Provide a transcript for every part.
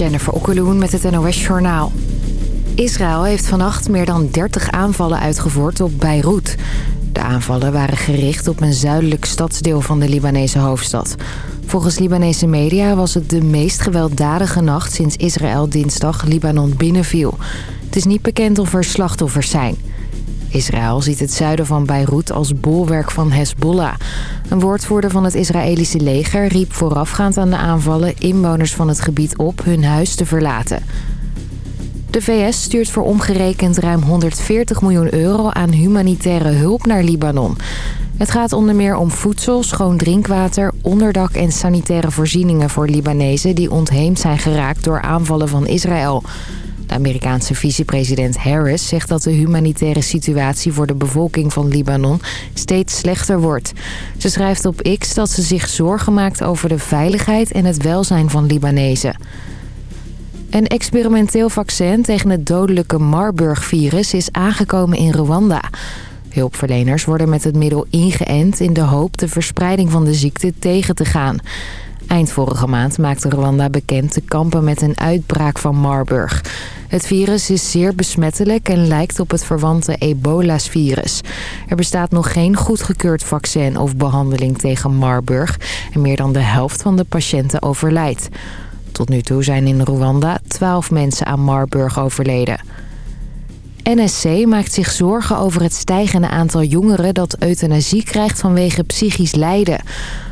Jennifer Okkeloen met het NOS Journaal. Israël heeft vannacht meer dan 30 aanvallen uitgevoerd op Beirut. De aanvallen waren gericht op een zuidelijk stadsdeel van de Libanese hoofdstad. Volgens Libanese media was het de meest gewelddadige nacht sinds Israël dinsdag Libanon binnenviel. Het is niet bekend of er slachtoffers zijn. Israël ziet het zuiden van Beirut als bolwerk van Hezbollah. Een woordvoerder van het Israëlische leger riep voorafgaand aan de aanvallen... inwoners van het gebied op hun huis te verlaten. De VS stuurt voor omgerekend ruim 140 miljoen euro aan humanitaire hulp naar Libanon. Het gaat onder meer om voedsel, schoon drinkwater, onderdak en sanitaire voorzieningen voor Libanezen... die ontheemd zijn geraakt door aanvallen van Israël... De Amerikaanse vicepresident Harris zegt dat de humanitaire situatie voor de bevolking van Libanon steeds slechter wordt. Ze schrijft op X dat ze zich zorgen maakt over de veiligheid en het welzijn van Libanezen. Een experimenteel vaccin tegen het dodelijke Marburg-virus is aangekomen in Rwanda. Hulpverleners worden met het middel ingeënt in de hoop de verspreiding van de ziekte tegen te gaan. Eind vorige maand maakte Rwanda bekend te kampen met een uitbraak van Marburg. Het virus is zeer besmettelijk en lijkt op het verwante ebola-virus. Er bestaat nog geen goedgekeurd vaccin of behandeling tegen Marburg... en meer dan de helft van de patiënten overlijdt. Tot nu toe zijn in Rwanda 12 mensen aan Marburg overleden. NSC maakt zich zorgen over het stijgende aantal jongeren dat euthanasie krijgt vanwege psychisch lijden.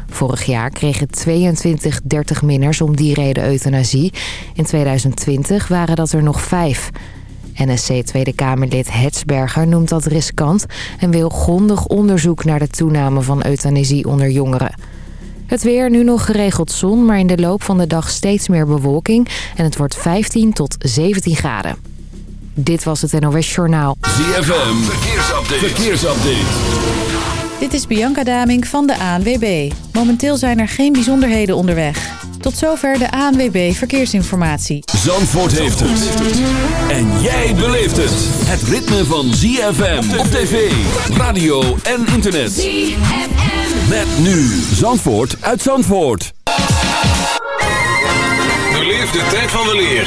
Vorig jaar kregen 22 30-minners om die reden euthanasie. In 2020 waren dat er nog vijf. NSC Tweede Kamerlid Hetsberger noemt dat riskant... en wil grondig onderzoek naar de toename van euthanasie onder jongeren. Het weer, nu nog geregeld zon, maar in de loop van de dag steeds meer bewolking... en het wordt 15 tot 17 graden. Dit was het NOS Journaal. ZFM, verkeersupdate. verkeersupdate. Dit is Bianca Daming van de ANWB. Momenteel zijn er geen bijzonderheden onderweg. Tot zover de ANWB Verkeersinformatie. Zandvoort heeft het. En jij beleeft het. Het ritme van ZFM op tv, radio en internet. ZFM. Met nu Zandvoort uit Zandvoort. Beleef de tijd van weleer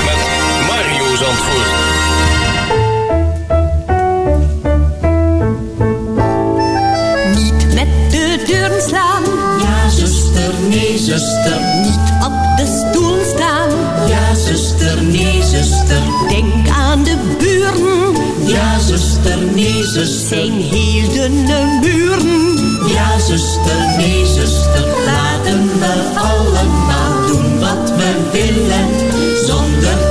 Zandvoort. Niet met de deuren slaan. Ja, zuster, nee, zuster. Niet op de stoel staan. Ja, zuster, nee, zuster. Denk aan de buren. Ja, zuster, nee, zuster. Zijn heel dunne muren. Ja, zuster, nee, zuster. Laten we allemaal doen wat we willen. Zonder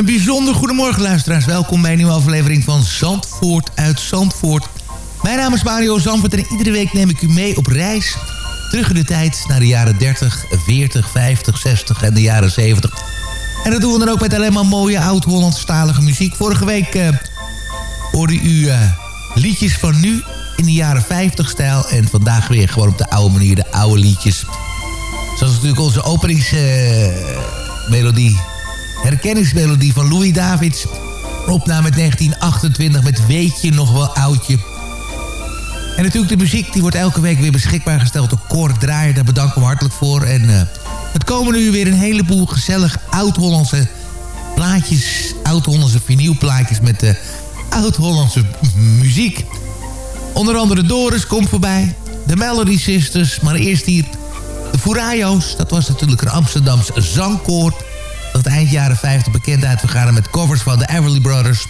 Een bijzonder goedemorgen luisteraars. Welkom bij een nieuwe aflevering van Zandvoort uit Zandvoort. Mijn naam is Mario Zandvoort en iedere week neem ik u mee op reis. Terug in de tijd naar de jaren 30, 40, 50, 60 en de jaren 70. En dat doen we dan ook met alleen maar mooie oud-Hollandstalige muziek. Vorige week uh, hoorde u uh, liedjes van nu in de jaren 50 stijl. En vandaag weer gewoon op de oude manier de oude liedjes. Zoals natuurlijk onze openingsmelodie. Uh, herkenningsmelodie van Louis Davids. Opname uit 1928 met Weet je nog wel oudje. En natuurlijk de muziek die wordt elke week weer beschikbaar gesteld door Cor Draaier. Daar bedanken we hartelijk voor. En uh, het komen nu weer een heleboel gezellig oud-Hollandse plaatjes. Oud-Hollandse vinylplaatjes met uh, oud-Hollandse muziek. Onder andere Doris komt voorbij. De Melody Sisters. Maar eerst hier de Furayo's. Dat was natuurlijk een Amsterdamse zangkoor dat eind jaren 50 bekendheid vergaren met covers van de Everly Brothers,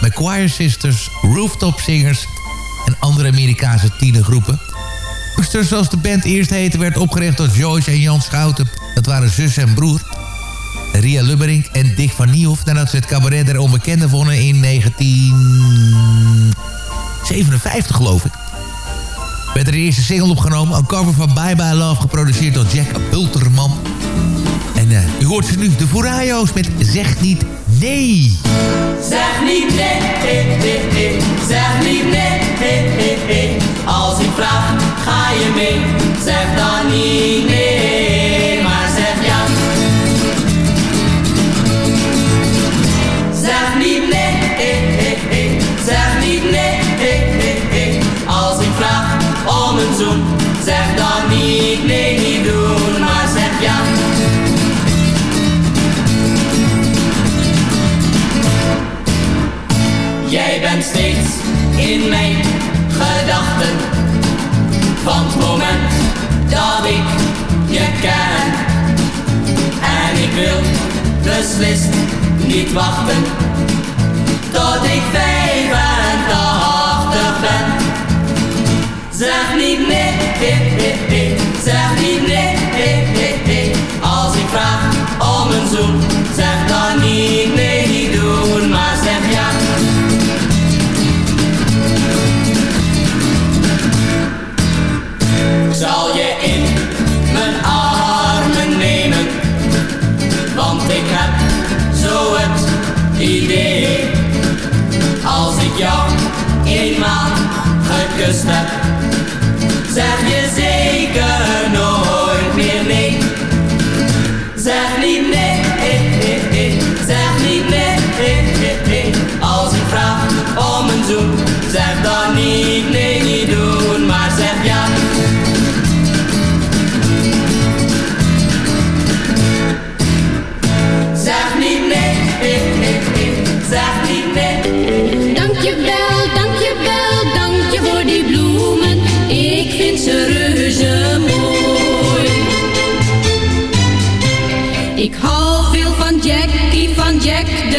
McQuire Sisters, Rooftop Singers en andere Amerikaanse tienergroepen. Sisters, zoals de band eerst heette, werd opgericht door Joyce en Jan Schouten. Dat waren zus en broer. Ria Lubberink en Dick van Niehoff nadat ze het cabaret der onbekende wonnen in 1957 geloof ik. Werd er de eerste single opgenomen, een cover van Bye Bye Love geproduceerd door Jack Bulterman. U hoort ze nu, de Furayo's met Zeg niet nee. Zeg niet nee, nee, nee, nee. zeg niet nee, nee, nee, nee. Als ik vraag, ga je mee? Zeg dan niet nee, maar zeg ja. Zeg niet nee, nee, nee, nee. zeg niet nee, nee, nee, nee. Als ik vraag om een zoen, zeg dan niet nee, in mijn gedachten Van het moment dat ik je ken En ik wil beslist niet wachten Tot ik 85 ben Zeg niet nee, nee, nee, nee. Zeg niet nee, nee, nee, nee. Als ik vraag om een zoen Zeg dan niet nee idee. Ik jou eenmaal gekust heb, zeg je zeker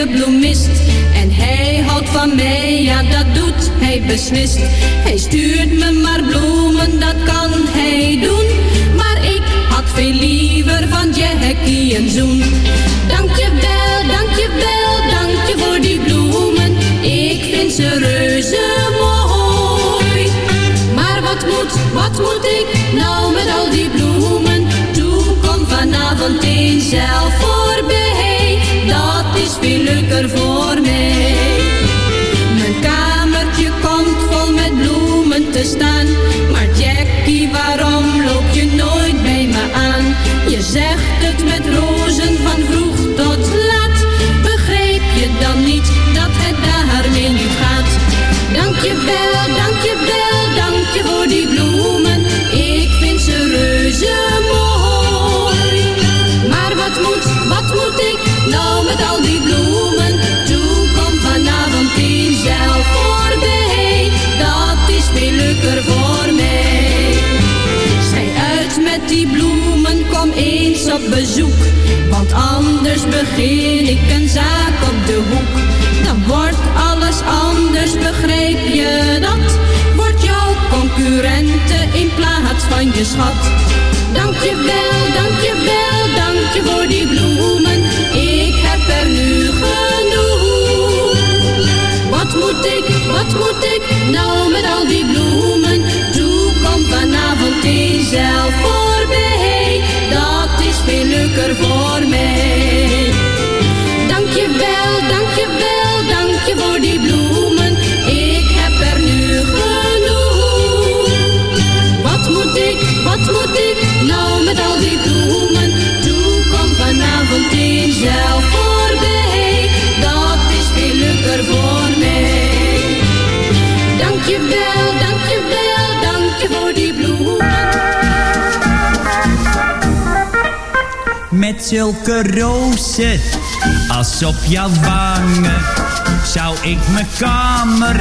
de bloemist. En hij houdt van mij, ja dat doet hij beslist. Hij stuurt me maar bloemen, dat kan hij doen. Maar ik had veel liever van Jackie een zoen. Je begin ik een zaak op de hoek. Dan wordt alles anders, begrijp je dat? Wordt jouw concurrente in plaats van je schat. Dankjewel, dankjewel, dank je voor die bloemen. Ik heb er nu genoeg. Wat moet ik, wat moet ik nou met al die bloemen? Toe kom vanavond eens zelf voorbij. Dat is veel leuker voor. Zelf voorbij. Dat is veel leuker voor mij. Dankjewel, dankjewel, dank je voor die bloemen. Met zulke rozen als op jouw wangen zou ik mijn kamer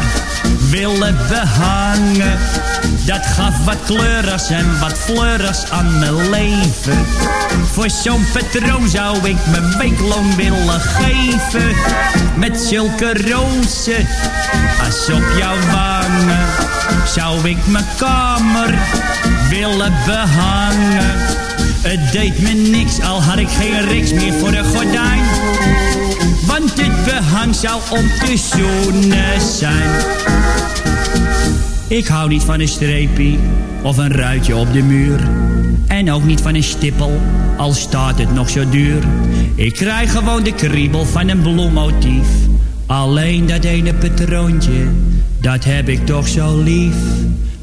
willen behangen. Dat gaf wat kleurers en wat fleurs aan mijn leven. Voor zo'n patroon zou ik mijn weekloon willen geven. Met zulke rozen als op jouw wangen zou ik mijn kamer willen behangen. Het deed me niks, al had ik geen riks meer voor de gordijn. Want dit behang zou om te zoenen zijn. Ik hou niet van een streepie of een ruitje op de muur. En ook niet van een stippel, al staat het nog zo duur. Ik krijg gewoon de kriebel van een bloemmotief. Alleen dat ene patroontje, dat heb ik toch zo lief.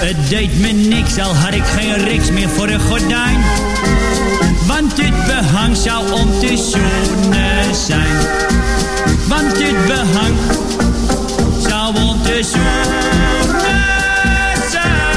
Het deed me niks, al had ik geen riks meer voor een gordijn. Want dit behang zou om te zoenen zijn. Want dit behang zou om te zoenen zijn.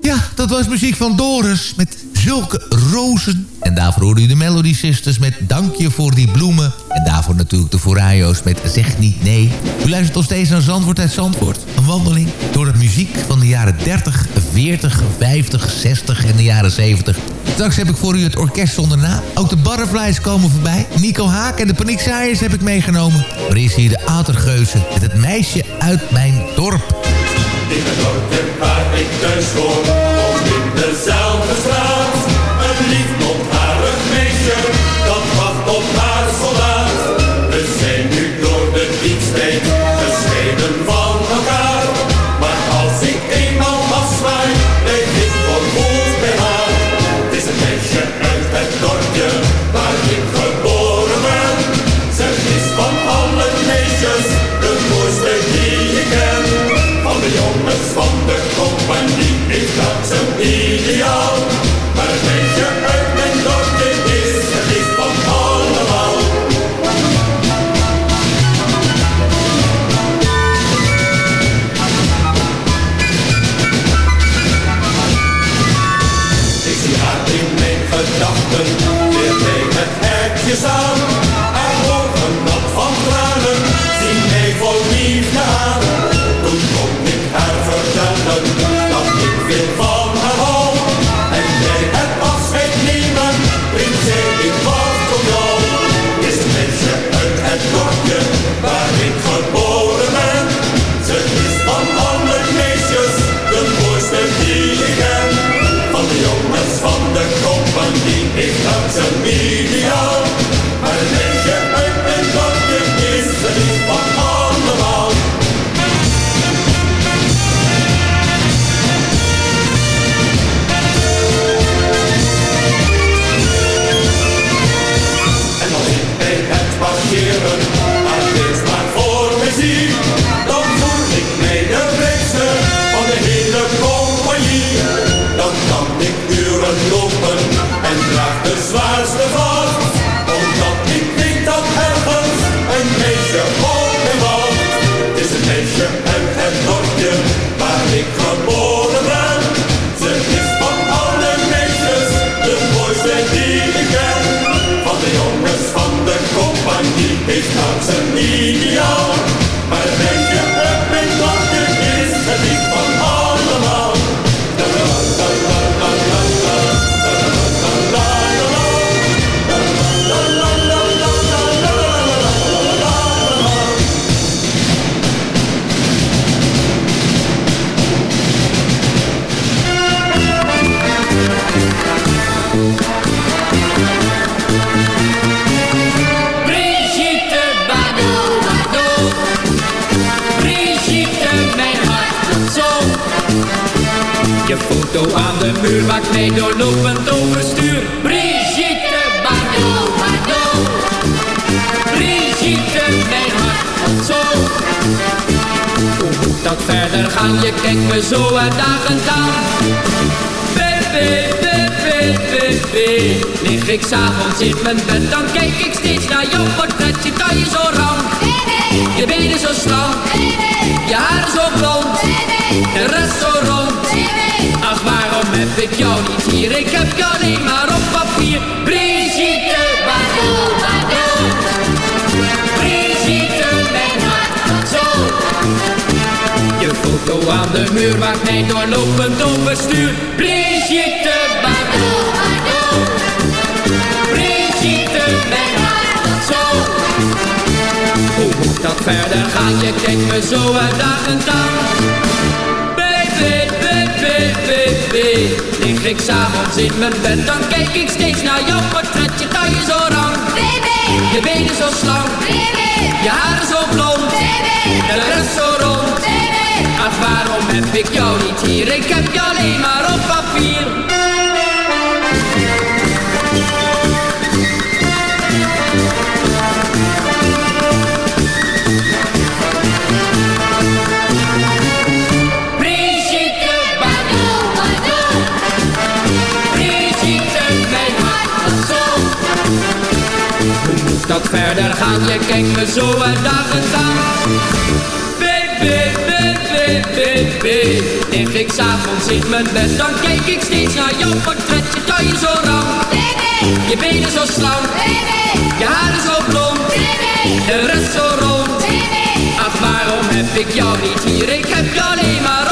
Ja, dat was muziek van Doris met zulke rozen. En daarvoor hoorde u de Melody Sisters met Dankje voor die bloemen. En daarvoor natuurlijk de Foraio's met Zeg niet nee. U luistert nog steeds naar Zandvoort uit Zandvoort. Een wandeling door de muziek van de jaren 30, 40, 50, 60 en de jaren 70. Straks heb ik voor u het orkest zonder naam. Ook de Butterflies komen voorbij. Nico Haak en de Paniekzaaiers heb ik meegenomen. Maar is hier de Atergeuzen met het meisje uit mijn dorp. In het dorpje waar ik thuis hoor, woont in dezelfde straat. Maakt mij doorlopend overstuur. Brigitte Bardot, Bardot. Brigitte, mijn hart zo. Hoe moet dat verder gaan? Je kijkt me zo uitdagend aan. Baby, baby, baby. Lig ik s'avonds in mijn bed, dan kijk ik steeds naar jouw portret. Je taille zo rank, je benen zo slank, je haar zo blond, de rest zo rond. Heb ik jou niet hier? Ik heb je alleen maar op papier. Brigitte, Bardot, Bardot. Brigitte, mijn hart, zo. Je foto aan de muur maakt mij doorlopend overstuur. Brigitte Bardot, Bardot. Brigitte, mijn hart, zo. Hoe moet dat verder gaan? Je kijkt me zo uitdagend aan. Lig ik s'avonds in mijn bed, dan kijk ik steeds naar jouw portretje. je zo rank, baby. Je benen zo slank, baby. Je haren zo blond, baby. En de rest zo rond, baby. Ach, waarom heb ik jou niet hier? Ik heb je alleen maar op papier. Dat verder gaan. Je kijkt me zo uit dagen aan. Baby, baby, baby. Ik s'avonds in mijn bed, dan kijk ik steeds naar jouw portretje. Dat je zo ram. Baby. Je benen zo slank. Baby. Je haren zo blond. Baby. De rest zo rond. Baby. Ach, waarom heb ik jou niet hier? Ik heb je alleen maar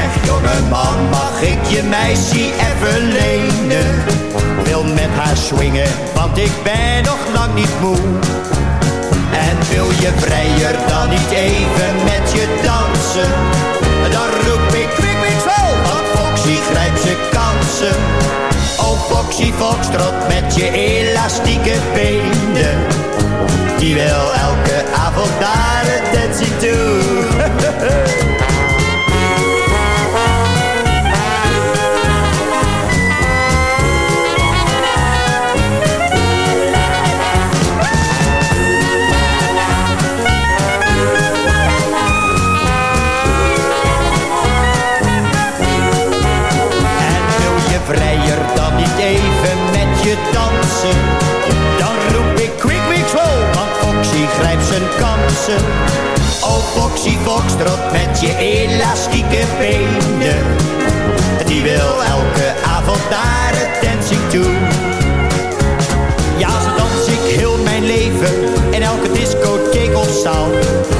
Zeg jongeman, mag ik je meisje even lenen? Wil met haar swingen, want ik ben nog lang niet moe. En wil je vrijer dan niet even met je dansen? Dan roep ik quick, quick, wel, want Foxy grijpt zijn kansen. Oh Foxy Foxtrot met je elastieke benen. Die wil elke avond naar het dancing toe. kansen. Oh Foxy Foxtrot met je elastieke benen. Die wil elke avond naar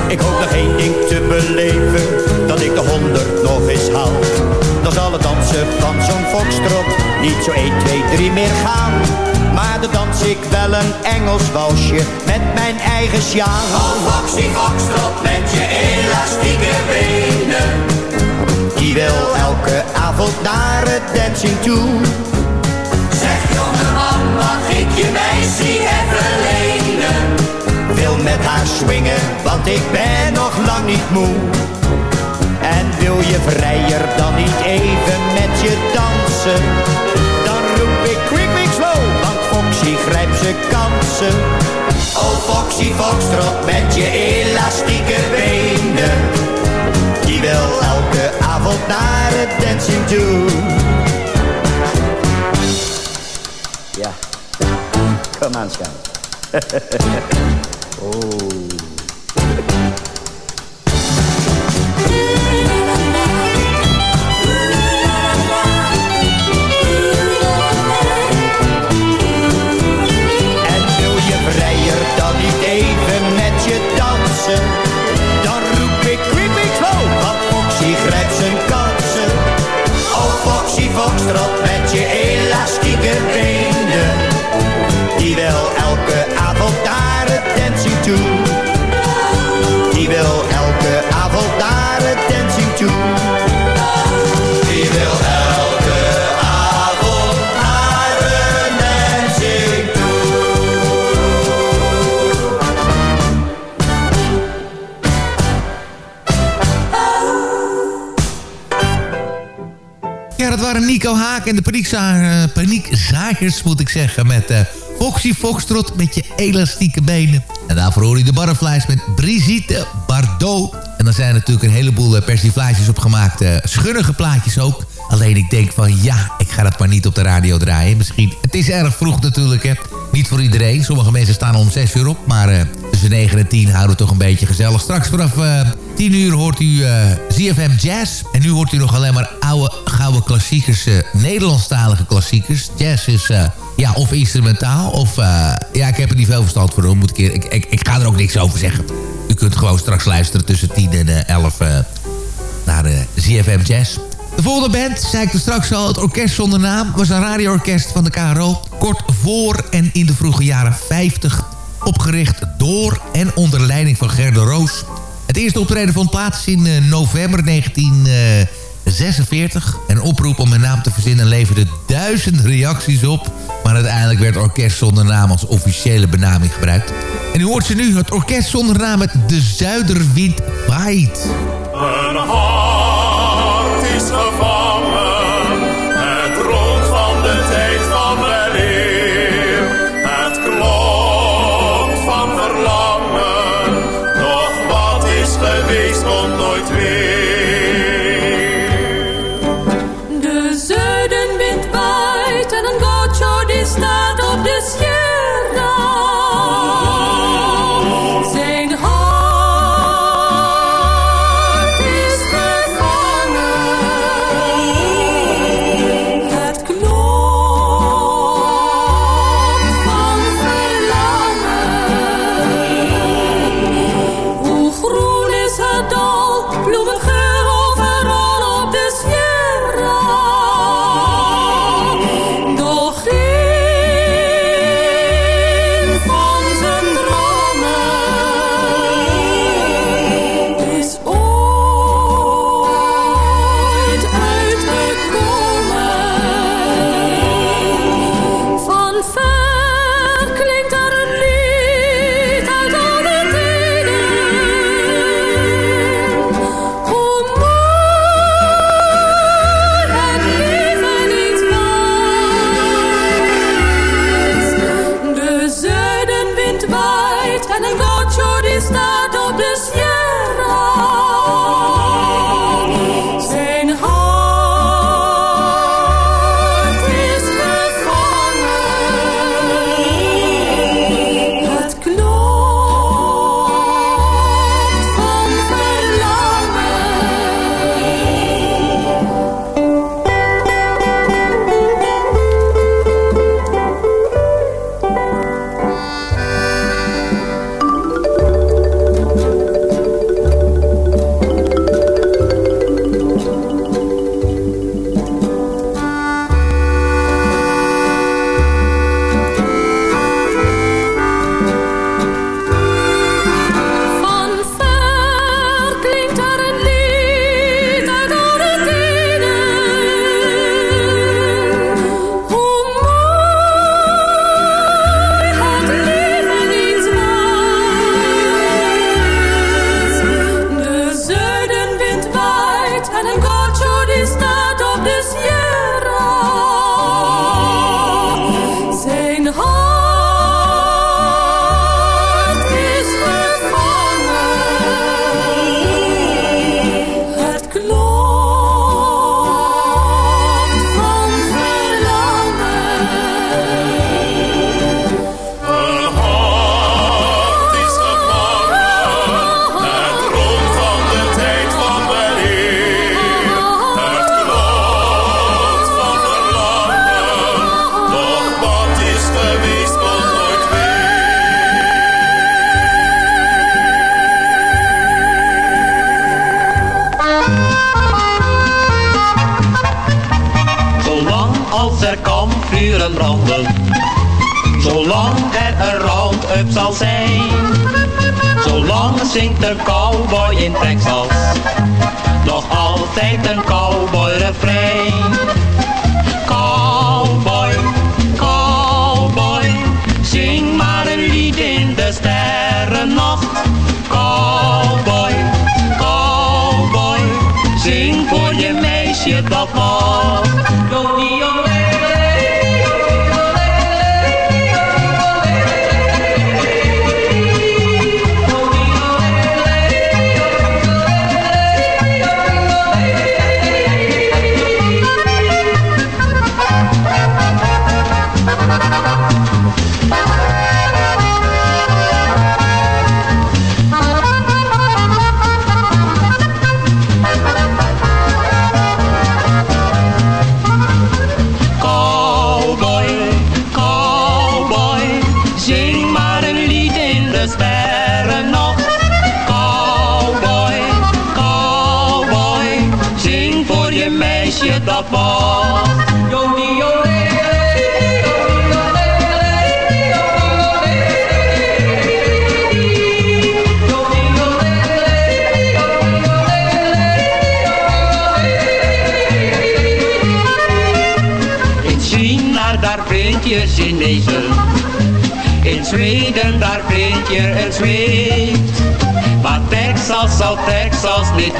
Ik hoop nog één ding te beleven, dat ik de honderd nog eens haal dan zal het dansen van zo'n foxtrot niet zo 1, 2, 3 meer gaan. Maar dan dans ik wel een Engels walsje met mijn eigen sjaal. Oh foxy foxtrot met je elastieke benen. Die wil elke avond naar het dancing toe. Zeg jongeman, mag ik je lenen? Wil met haar swingen, want ik ben nog lang niet moe. En wil je vrijer dan niet even met je dansen? Dan roep ik quick, quick, slow, want Foxy grijpt zijn kansen. Oh Foxy Foxtrot met je elastieke benen. Die wil elke avond naar het dancing toe. Ja, kom aan, schat. oh. Haak en de paniekza paniekzagers, moet ik zeggen. Met uh, Foxy Foxtrot met je elastieke benen. En daarvoor hoor je de Butterflies met Brigitte Bardot. En dan zijn er natuurlijk een heleboel uh, persiflages opgemaakt. Uh, schunnige plaatjes ook. Alleen ik denk van ja, ik ga dat maar niet op de radio draaien. Misschien, het is erg vroeg natuurlijk hè. Niet voor iedereen. Sommige mensen staan om 6 uur op. Maar uh, tussen 9 en 10 houden we toch een beetje gezellig. Straks vanaf uh, 10 uur hoort u uh, ZFM Jazz. En nu hoort u nog alleen maar oude, gouden klassiekers. Nederlandstalige klassiekers. Jazz is ja, of instrumentaal. Of ja, ik heb er niet veel verstand voor. Moet ik, ik, ik, ga er ook niks over zeggen. U kunt gewoon straks luisteren tussen 10 en 11 naar ZFM Jazz. De volgende band, zei ik er straks al, het orkest zonder naam... was een radioorkest van de KRO. Kort voor en in de vroege jaren 50. Opgericht door en onder leiding van Gerda Roos. Het eerste optreden vond plaats in uh, november 1946. Een oproep om een naam te verzinnen leverde duizend reacties op. Maar uiteindelijk werd Orkest Zonder Naam als officiële benaming gebruikt. En u hoort ze nu, het Orkest Zonder Naam met De Zuiderwind Waait. Een hart is gevangen,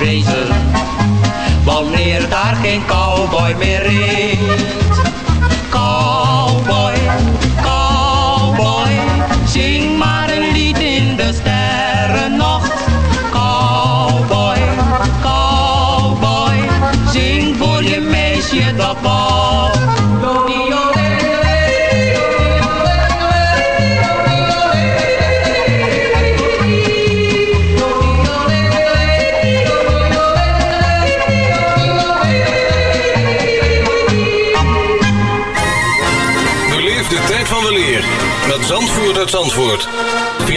wezen. Wanneer daar geen cowboy meer reed.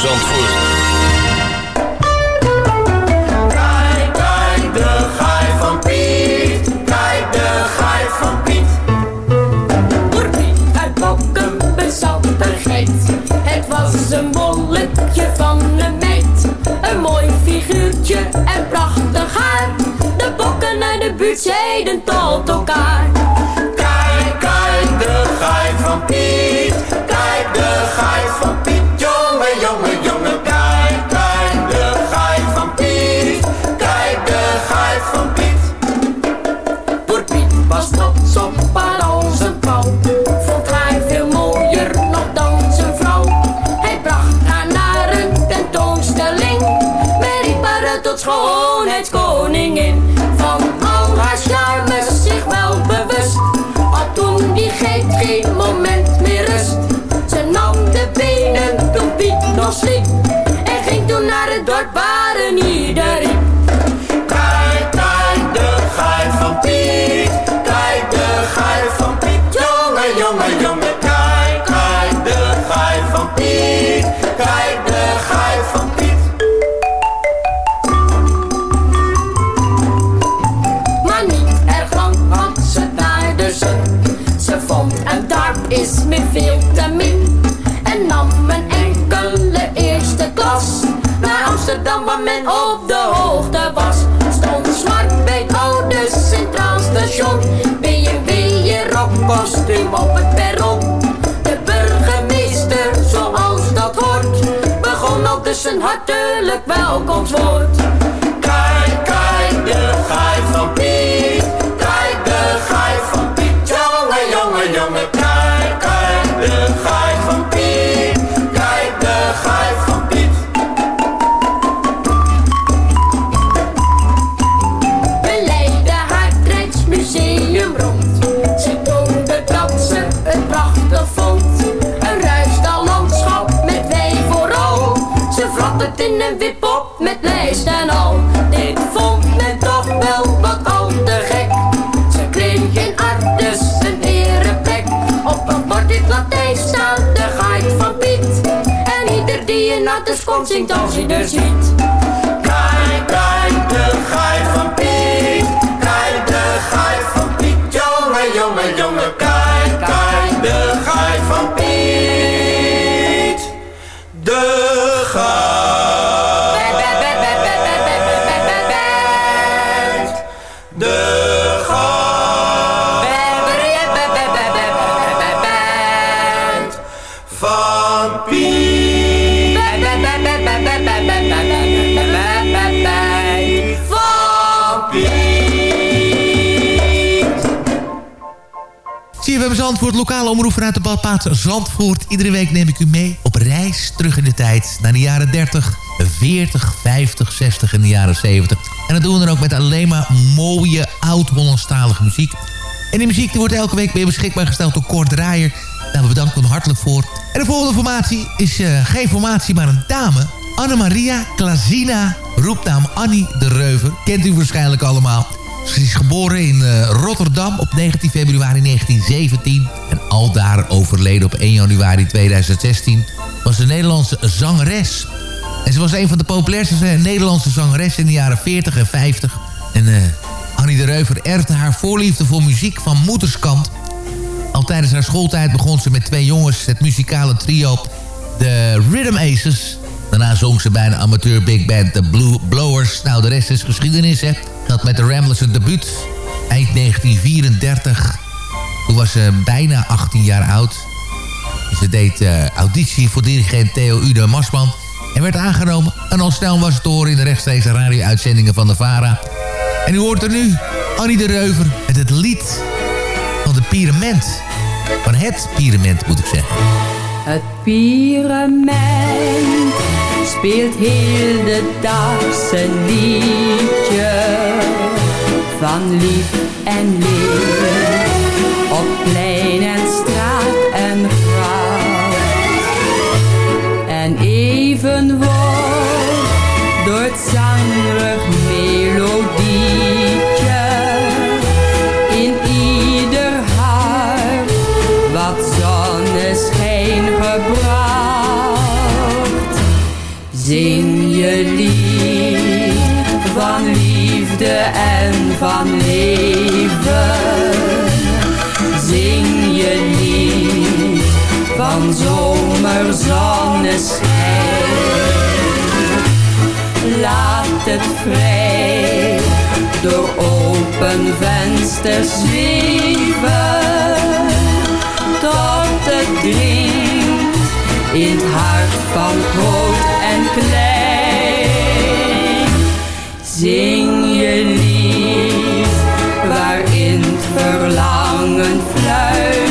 Kijk, kijk, de gaai van Piet. Kijk, de gaai van Piet. uit Bokken bezat een. Het was een bolletje van een meid. Een mooi figuurtje en prachtig haar. De bokken uit de buurt zeiden tot elkaar. En ging toen naar het dorp waar ieder Wort. In Artes komt zingt als CFM Zandvoort, lokale omroep vanuit de badplaats Zandvoort. Iedere week neem ik u mee op reis terug in de tijd. Naar de jaren 30, 40, 50, 60 en de jaren 70. En dat doen we dan ook met alleen maar mooie oud-Hollandstalige muziek. En die muziek die wordt elke week weer beschikbaar gesteld door Kort Draaier. Daar bedanken we hem hartelijk voor. En de volgende formatie is uh, geen formatie, maar een dame. Anne-Maria Klazina, roepnaam Annie de Reuver. Kent u waarschijnlijk allemaal. Ze is geboren in uh, Rotterdam op 19 februari 1917. En aldaar overleden op 1 januari 2016. Was een Nederlandse zangeres. En ze was een van de populairste Nederlandse zangeressen in de jaren 40 en 50. En uh, Annie de Reuver erfde haar voorliefde voor muziek van moederskant. Al tijdens haar schooltijd begon ze met twee jongens het muzikale trio de Rhythm Aces. Daarna zong ze bij een amateur big band de Blue Blowers. Nou, de rest is geschiedenis, hè. Dat met de Ramblers het debuut. Eind 1934. Toen was ze bijna 18 jaar oud. Ze deed uh, auditie voor dirigent Theo Ude Masman. En werd aangenomen. En al snel was het horen in de rechtstreekse radio-uitzendingen van de VARA. En u hoort er nu Annie de Reuver met het lied van de Pyramid. Van het Pyramid, moet ik zeggen. Het Pyramid speelt heel de dag zijn liedje van lief en leed. Op plein en straat en grauw. En even wordt door het zangrig Zing je lied van liefde en van leven. Zing je lied van zomerzonneschijn. Laat het vrij door open vensters zweven. Tot het dringt in het hart van groot en klein. Zing je lied waarin verlangen fluistert.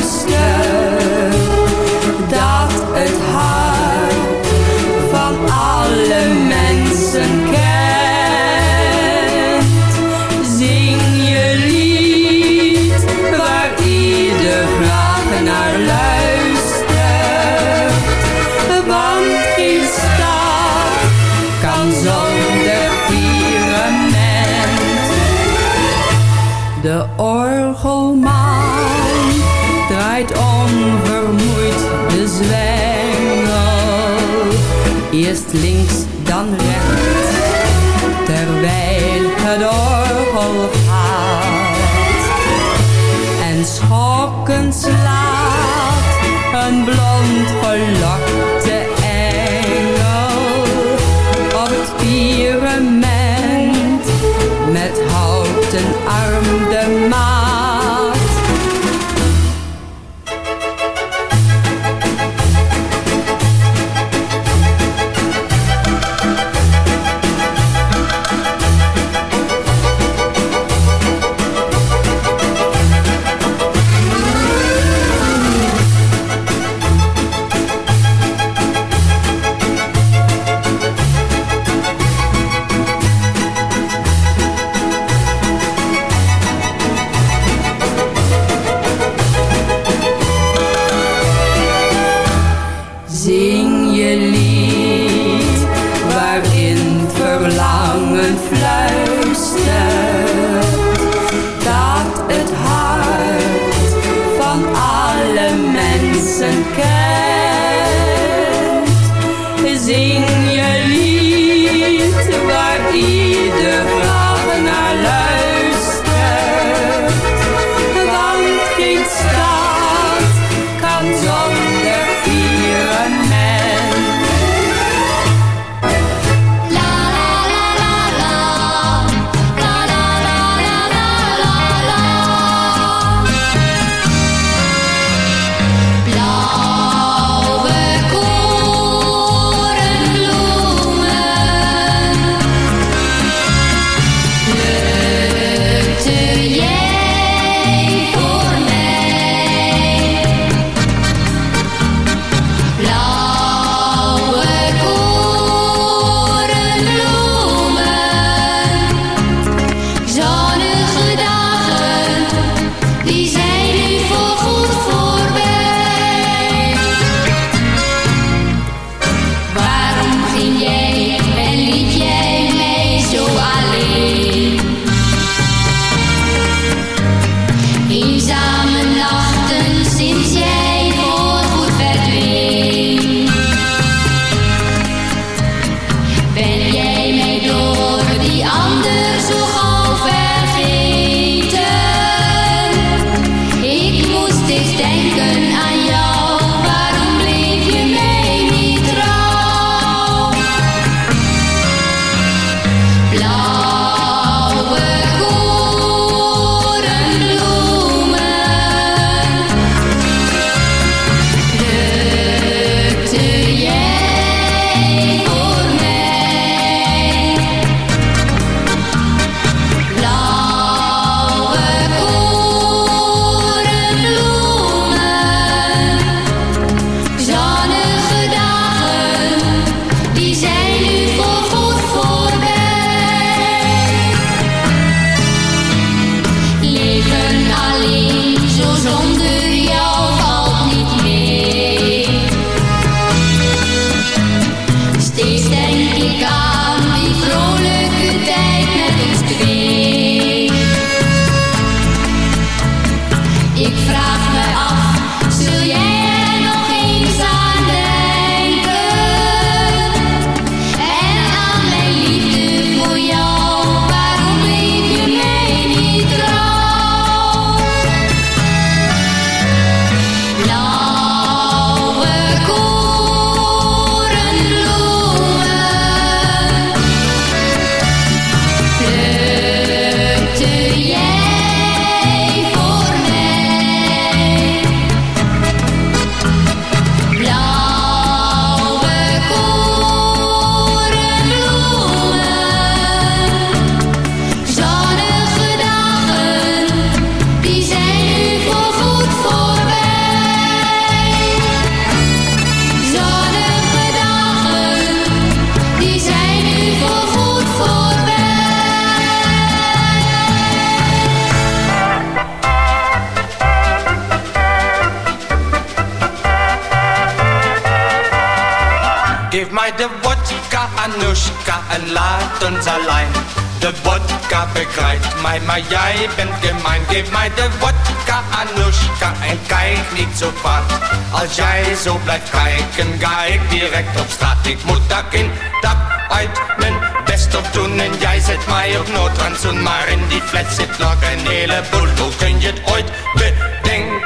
Begrijpt mij, maar jij bent gemein. Geef mij de vodka, Anushka, en kijk niet zo vaak. Als jij zo blijft kijken, ga ik direct op straat. Ik moet dak in, dak uit, mijn best op doen. En jij zet mij op noodrandzoen, maar in die flat zit nog een heleboel. Hoe kun je het ooit bedenken?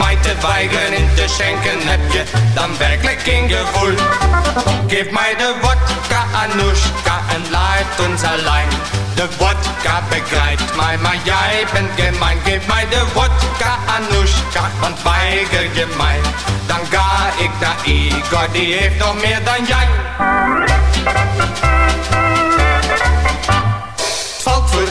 Mij te weigeren in te schenken, heb je dan werkelijk geen gevoel? Geef mij de vodka, Anushka, en laat ons alleen. De vodka begrijpt mij, maar jij bent gemein. Geef mij de vodka, Anushka, want weiger je mij. Dan ga ik naar Igor, die heeft nog meer dan jij.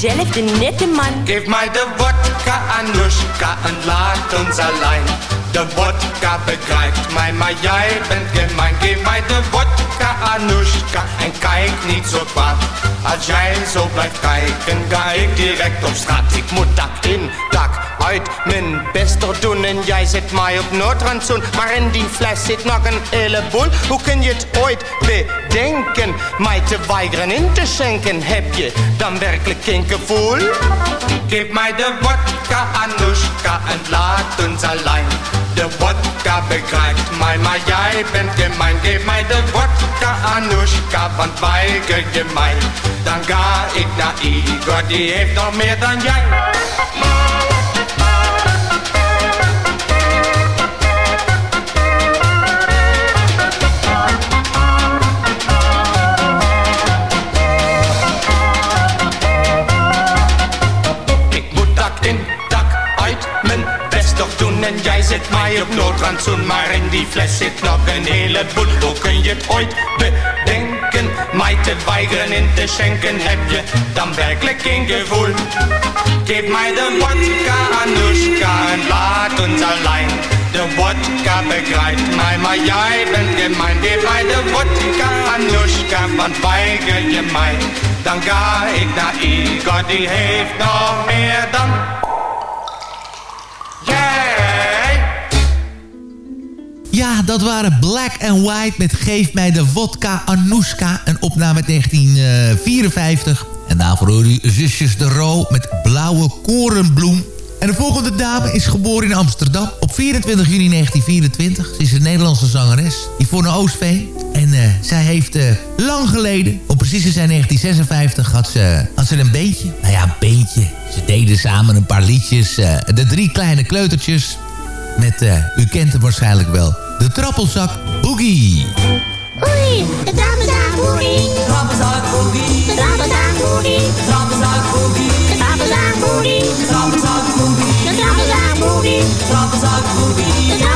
diezelfde nette man. Geef mij de vodka, Anushka, en laat ons alleen. De vodka begrijpt mij, maar jij bent gemein. Geef mij de vodka, Anushka, en kijk niet zo kwaad. Als jij zo blijft kijken, ga ik direct op straat. Ik moet dak in, dak uit, mijn best doen. En jij zet mij op noodrandzoen. Maar in die fles zit nog een heleboel. Hoe kun je het ooit bedenken? Mij te weigeren in te schenken. Heb je dan werkelijk geen flinke Fool. Mir de Wodka, Anuschka, und laat uns allein. De Wodka begreift mein, mein Jei bent gemein. Gib mij de Wodka, Anuschka, von Weige gemein. Dann ga ich naar Igor, die heeft noch mehr dann Jei. En jij zet mij op noodrandzoen Maar in die fles zit nog een heleboel Hoe kun je het ooit bedenken Mij te weigeren in te schenken. Heb je dan werkelijk geen gevoel? Geef mij de vodka, Anushka En laat ons alleen De vodka begrijpt mij Maar jij bent gemein Geef mij de vodka, Anushka Want weiger je mij. Dan ga ik naar Igor Die heeft nog meer dan Ja, dat waren Black and White met Geef mij de vodka Anoushka. Een opname uit 1954. En daarvoor hoor u Zusjes de Roo met Blauwe Korenbloem. En de volgende dame is geboren in Amsterdam op 24 juni 1924. Ze is een Nederlandse zangeres, Yvonne Oostveen. En eh, zij heeft eh, lang geleden, op precies te zijn 1956, had ze, had ze een beentje. Nou ja, een beentje. Ze deden samen een paar liedjes. eh, de drie kleine kleutertjes. Met, u kent hem waarschijnlijk wel, de trappelzak Boogie. Oei, de trappelzak boogie. Trappelzak boogie. De trappelzak boogie. Trappelzak boogie. De trappelzak boogie. Trappelzak boogie. De trappelzak boogie. De trappelzak boogie.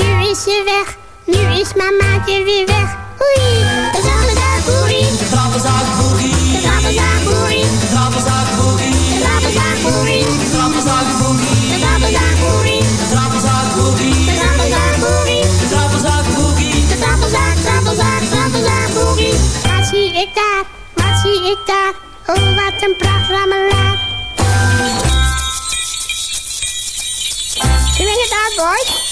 nu is ze weg. Nu is mamaatje weer weg. Oei, de trappelzak boerie. De trappelzak boerie. De trappelzak boerie. De trappelzak boerie. De trappelzak boerie. De trappelzak boerie. De trappelzak boerie. De trappelzak boerie. De trappelzak boerie. De trappelzak boerie. De trappelzak, trappelzak, trappelzak boerie. Wat zie ik daar? Wat zie ik daar? Oh, wat een pracht rammelaar. Swing it out, boys.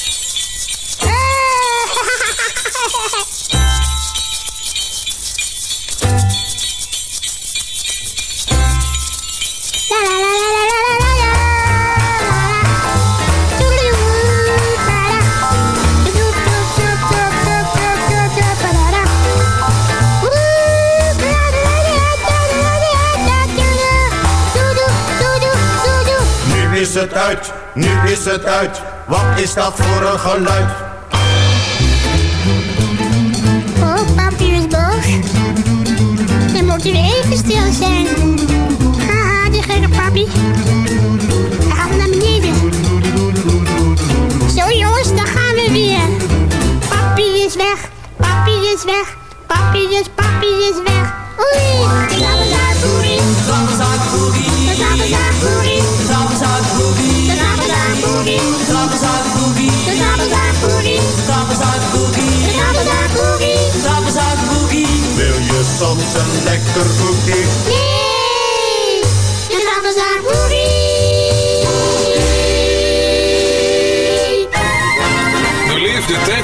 Nu is het uit, nu is het uit. Wat is dat voor een geluid? Haha, die gekke papi. Hij gaat naar beneden. Zo jongens, daar gaan we weer. Papi is weg, papi is weg. Papi is, papi is weg. Oei, een lekker goed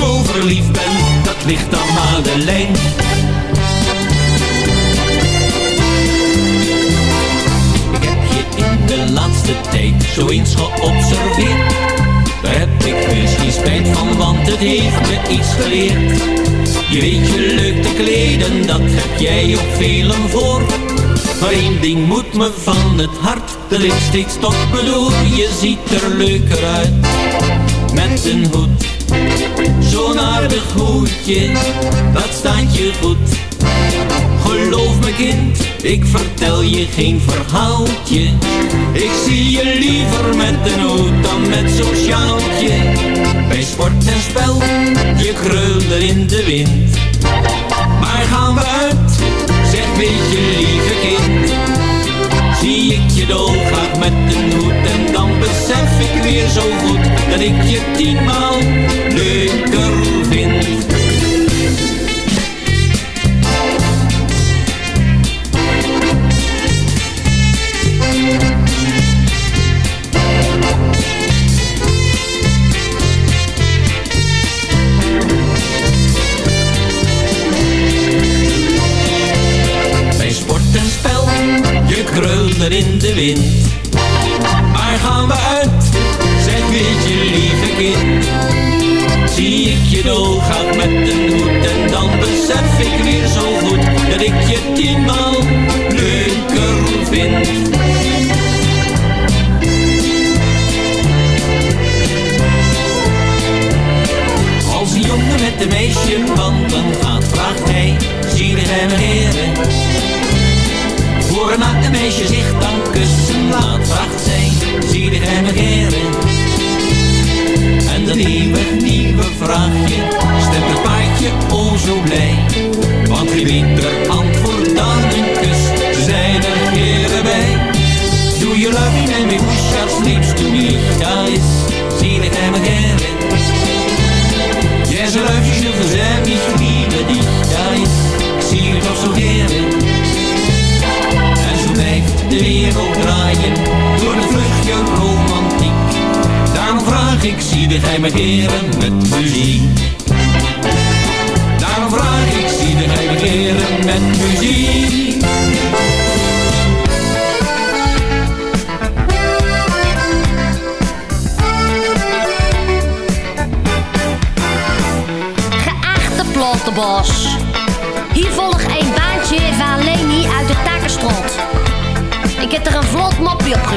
zo ben, dat ligt aan Madeleine. Ik heb je in de laatste tijd zo eens geobserveerd. Daar heb ik misschien spijt van, want het heeft me iets geleerd. Je weet je leuk te kleden, dat heb jij op velen voor. Maar één ding moet me van het hart, de lipstick stoppen door. Je ziet er leuker uit, met een hoed. Zo'n aardig hoedje, dat staat je goed. Geloof me kind, ik vertel je geen verhaaltje. Ik zie je liever met een hoed dan met zo'n sjaaltje. Bij sport en spel, je krulde in de wind. Maar gaan we uit, zeg weet je lieve kind. Zie ik je dolgraag met een hoed en dan besef ik weer zo goed dat ik je tienmaal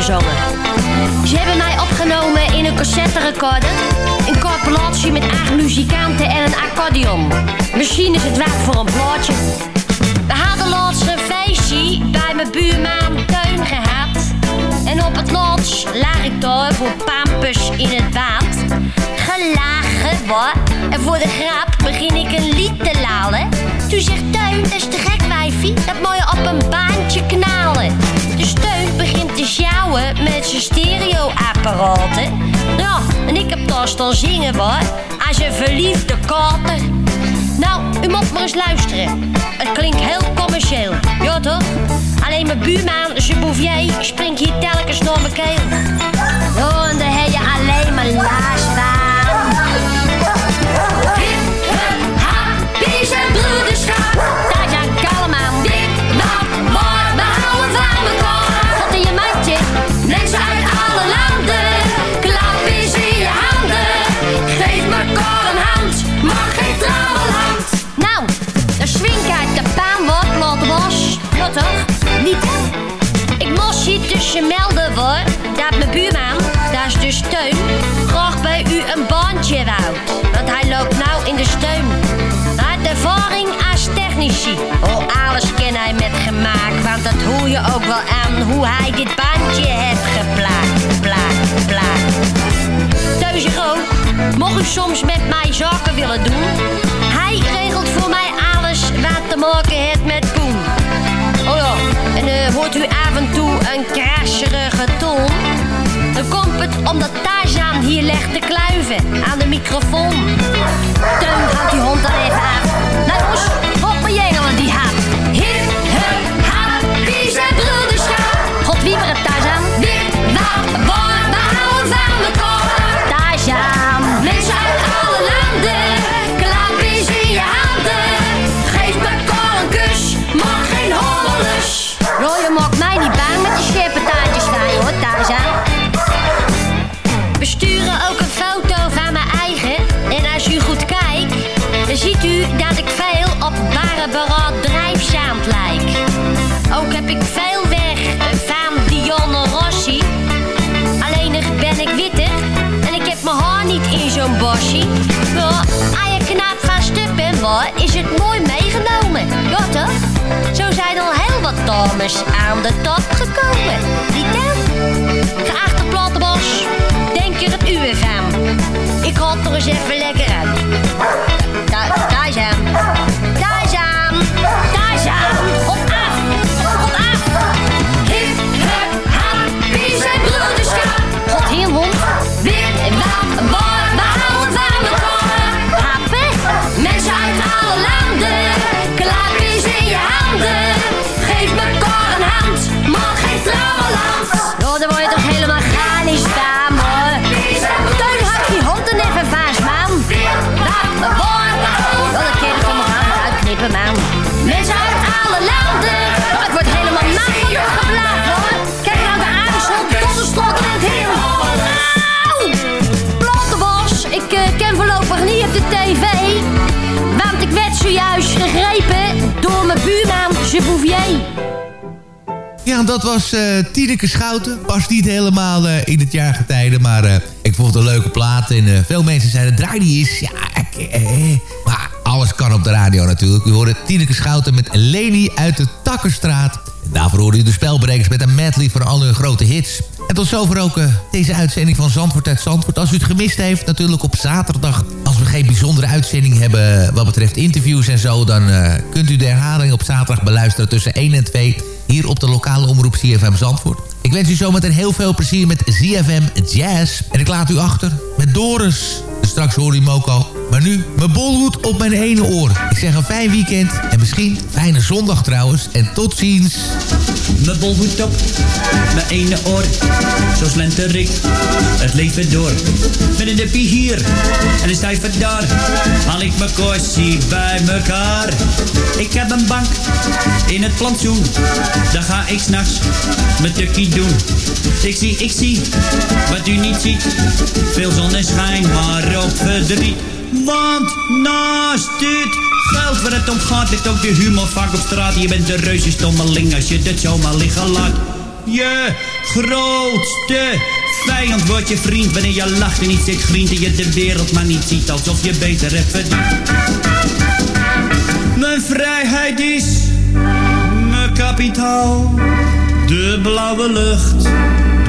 Ze hebben mij opgenomen in een cassette. Een corporatie met acht muzikanten en een accordeon. Misschien is het waard voor een plaatje. We hadden laatst een feestje bij mijn buurman Teun gehad. En op het laatst lag ik daar voor pampus in het bad. Gelachen, wat? En voor de grap begin ik een lied te lalen. Toen zegt Teun, dat is te gek wijfie, dat moet je op een baantje knalen. Dus Teun begint met zijn stereoapparaten. Ja, en ik heb daar staan zingen wat, als een verliefde kater. Nou, u moet maar eens luisteren. Het klinkt heel commercieel, ja toch? Alleen mijn buurman, zijn bouvier, springt hier telkens door mijn keel. Ja, en daar heb je alleen maar last van. Je melden hoor. Dat mijn buurman, dat is de steun, graag bij u een bandje wou. Want hij loopt nou in de steun. Hij heeft ervaring als technici. Oh, alles ken hij met gemaakt. Want dat hoor je ook wel aan hoe hij dit bandje heeft geplaatst. Plaat, plaat. Ook, mocht u soms met mij zaken willen doen? Hij regelt voor mij alles wat te maken heeft met hoort u af en toe een krasserige toon? Dan komt het omdat Tarzan hier legt te kluiven aan de microfoon. Teun, houd die hond dan even af. Nou jongens, hoppen jengelen die haat. Zo'n bosje. Ja, knap van stuk bent, hoor, is het mooi meegenomen. Ja toch? Zo zijn al heel wat dames aan de top gekomen. Niet dan? Geachte Plattenbos, denk je dat u ervan? Ik haal er eens even lekker uit. Bouvier. Ja, dat was eh Tineke Schouten. Past niet helemaal eh, in het jaargetijde, maar eh, ik vond het een leuke plaat. En veel mensen zeiden, draai die eens. Ja, eh, maar alles kan op de radio natuurlijk. U hoorde Tineke Schouten met Leni uit de Takkenstraat. En daarvoor hoorde u de spelbrekers met een medley van al hun grote hits. En tot zover ook eh, deze uitzending van Zandvoort uit Zandvoort. Als u het gemist heeft, natuurlijk op zaterdag. Als we geen bijzondere uitzending hebben wat betreft interviews en zo... dan eh, kunt u de herhaling op zaterdag beluisteren tussen 1 en 2 hier op de lokale omroep CFM Zandvoort. Ik wens u zometeen heel veel plezier met ZFM Jazz. En ik laat u achter met Doris. Straks hoor u Moko. Maar nu mijn bolhoed op mijn ene oor. Ik zeg een fijn weekend en misschien fijne zondag trouwens. En tot ziens. Mijn bolhoed op, mijn ene oor. Zo slenter ik het leven door. Met een dippie hier en een stijver daar. Haal ik mijn kostie bij mekaar. Ik heb een bank in het plantsoen. Daar ga ik s'nachts mijn tukkie doen. Ik zie, ik zie wat u niet ziet. Veel zonneschijn, maar ook verdriet. Want naast dit geld waar het om gaat, ligt ook de humor vaak op straat. Je bent een reuze stommeling als je dit zomaar liggen laat. Je grootste vijand wordt je vriend wanneer je lacht en niet zit grient en je de wereld maar niet ziet alsof je beter hebt verdiend. Mijn vrijheid is mijn kapitaal, de blauwe lucht